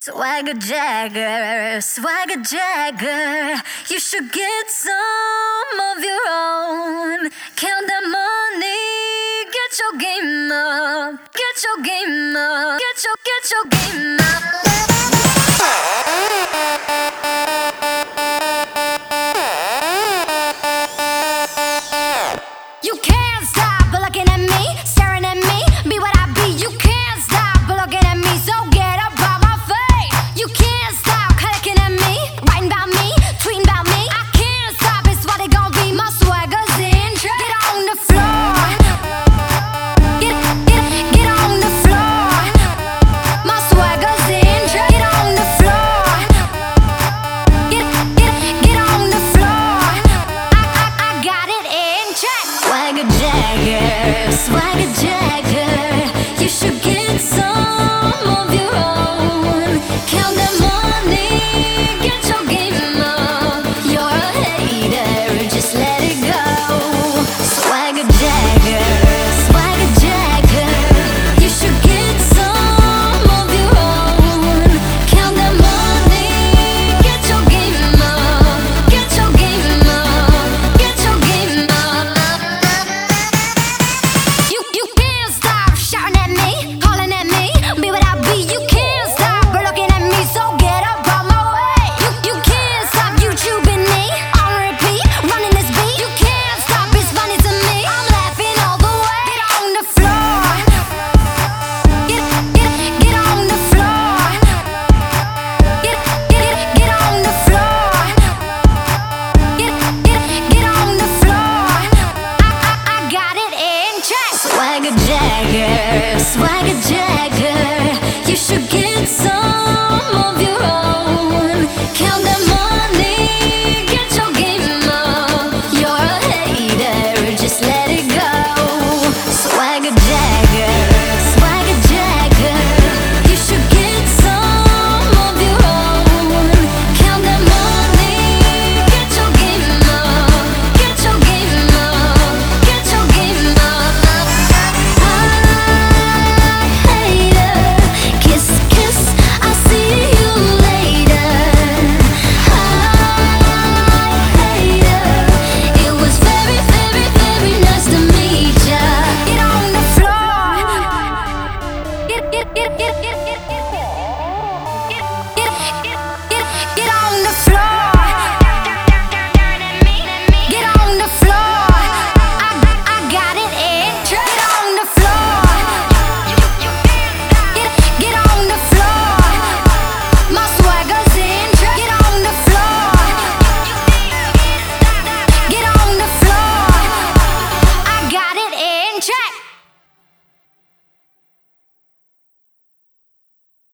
Swagger Jagger, Swagger Jagger, you should get some of your own. Count the money, get your game up, get your game up, get your get your game up. swagger, swagger jagger. Swagger Swagger you should get some of your own. Count them.